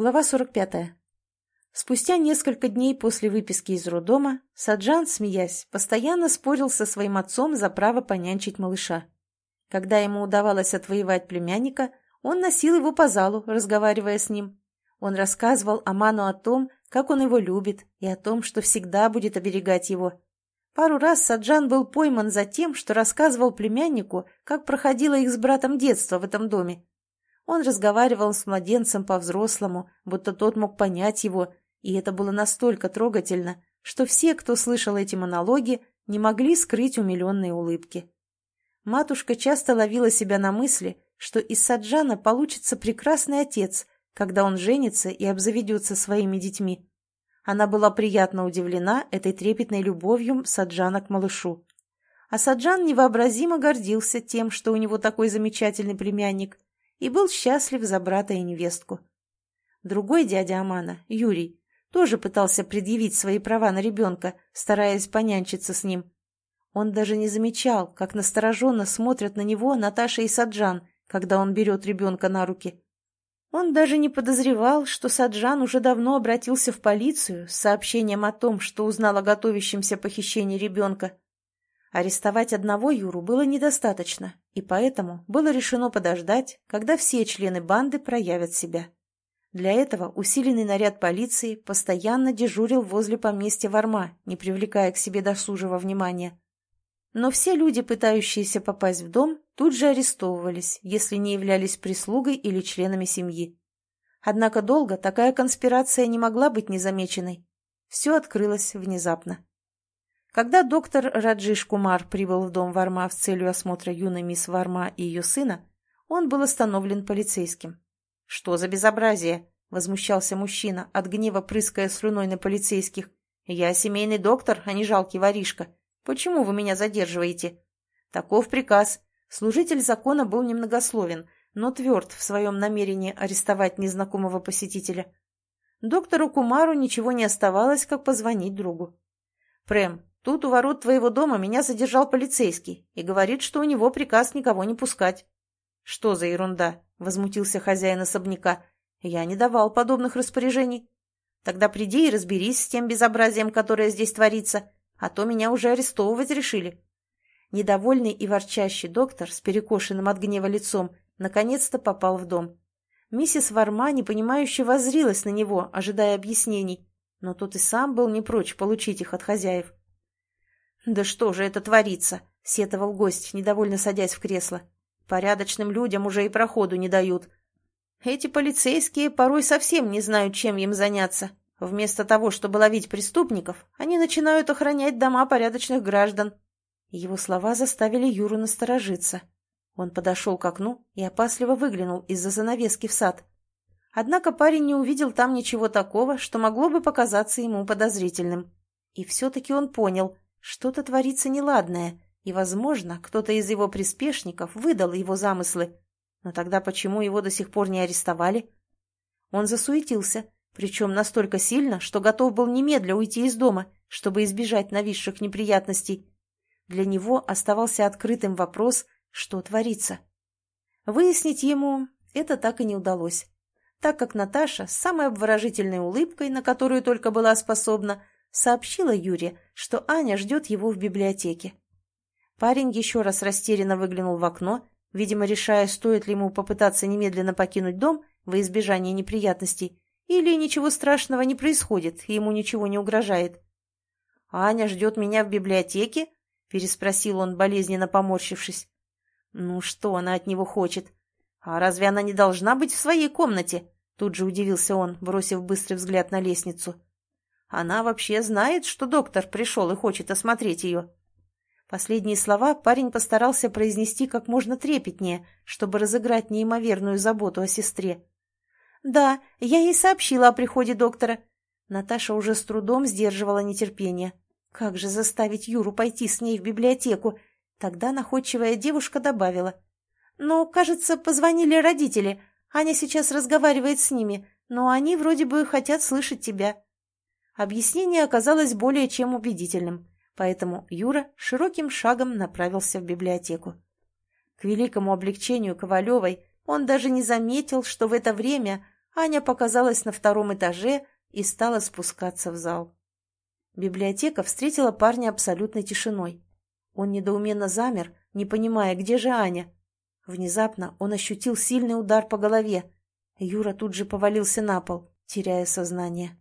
Глава 45. Спустя несколько дней после выписки из роддома Саджан, смеясь, постоянно спорил со своим отцом за право понянчить малыша. Когда ему удавалось отвоевать племянника, он носил его по залу, разговаривая с ним. Он рассказывал Аману о том, как он его любит, и о том, что всегда будет оберегать его. Пару раз Саджан был пойман за тем, что рассказывал племяннику, как проходило их с братом детство в этом доме, он разговаривал с младенцем по-взрослому, будто тот мог понять его, и это было настолько трогательно, что все, кто слышал эти монологи, не могли скрыть умиленные улыбки. Матушка часто ловила себя на мысли, что из Саджана получится прекрасный отец, когда он женится и обзаведется своими детьми. Она была приятно удивлена этой трепетной любовью Саджана к малышу. А Саджан невообразимо гордился тем, что у него такой замечательный племянник, и был счастлив за брата и невестку. Другой дядя Амана, Юрий, тоже пытался предъявить свои права на ребенка, стараясь понянчиться с ним. Он даже не замечал, как настороженно смотрят на него Наташа и Саджан, когда он берет ребенка на руки. Он даже не подозревал, что Саджан уже давно обратился в полицию с сообщением о том, что узнал о готовящемся похищении ребенка. Арестовать одного Юру было недостаточно, и поэтому было решено подождать, когда все члены банды проявят себя. Для этого усиленный наряд полиции постоянно дежурил возле поместья Варма, не привлекая к себе досужего внимания. Но все люди, пытающиеся попасть в дом, тут же арестовывались, если не являлись прислугой или членами семьи. Однако долго такая конспирация не могла быть незамеченной. Все открылось внезапно. Когда доктор Раджиш Кумар прибыл в дом Варма в целью осмотра юной мисс Варма и ее сына, он был остановлен полицейским. «Что за безобразие?» — возмущался мужчина, от гнева прыская слюной на полицейских. «Я семейный доктор, а не жалкий воришка. Почему вы меня задерживаете?» Таков приказ. Служитель закона был немногословен, но тверд в своем намерении арестовать незнакомого посетителя. Доктору Кумару ничего не оставалось, как позвонить другу. «Прэм, Тут у ворот твоего дома меня задержал полицейский и говорит, что у него приказ никого не пускать. — Что за ерунда? — возмутился хозяин особняка. — Я не давал подобных распоряжений. Тогда приди и разберись с тем безобразием, которое здесь творится, а то меня уже арестовывать решили. Недовольный и ворчащий доктор с перекошенным от гнева лицом наконец-то попал в дом. Миссис Варма непонимающе воззрилась на него, ожидая объяснений, но тот и сам был не прочь получить их от хозяев. «Да что же это творится?» — сетовал гость, недовольно садясь в кресло. «Порядочным людям уже и проходу не дают. Эти полицейские порой совсем не знают, чем им заняться. Вместо того, чтобы ловить преступников, они начинают охранять дома порядочных граждан». Его слова заставили Юру насторожиться. Он подошел к окну и опасливо выглянул из-за занавески в сад. Однако парень не увидел там ничего такого, что могло бы показаться ему подозрительным. И все-таки он понял, что-то творится неладное, и, возможно, кто-то из его приспешников выдал его замыслы. Но тогда почему его до сих пор не арестовали? Он засуетился, причем настолько сильно, что готов был немедля уйти из дома, чтобы избежать нависших неприятностей. Для него оставался открытым вопрос, что творится. Выяснить ему это так и не удалось, так как Наташа с самой обворожительной улыбкой, на которую только была способна, сообщила Юре, что Аня ждет его в библиотеке. Парень еще раз растерянно выглянул в окно, видимо, решая, стоит ли ему попытаться немедленно покинуть дом во избежание неприятностей, или ничего страшного не происходит, и ему ничего не угрожает. «Аня ждет меня в библиотеке?» — переспросил он, болезненно поморщившись. «Ну что она от него хочет? А разве она не должна быть в своей комнате?» Тут же удивился он, бросив быстрый взгляд на лестницу. Она вообще знает, что доктор пришел и хочет осмотреть ее. Последние слова парень постарался произнести как можно трепетнее, чтобы разыграть неимоверную заботу о сестре. «Да, я ей сообщила о приходе доктора». Наташа уже с трудом сдерживала нетерпение. Как же заставить Юру пойти с ней в библиотеку? Тогда находчивая девушка добавила. «Ну, кажется, позвонили родители. Аня сейчас разговаривает с ними, но они вроде бы хотят слышать тебя». Объяснение оказалось более чем убедительным, поэтому Юра широким шагом направился в библиотеку. К великому облегчению Ковалевой он даже не заметил, что в это время Аня показалась на втором этаже и стала спускаться в зал. Библиотека встретила парня абсолютной тишиной. Он недоуменно замер, не понимая, где же Аня. Внезапно он ощутил сильный удар по голове. Юра тут же повалился на пол, теряя сознание.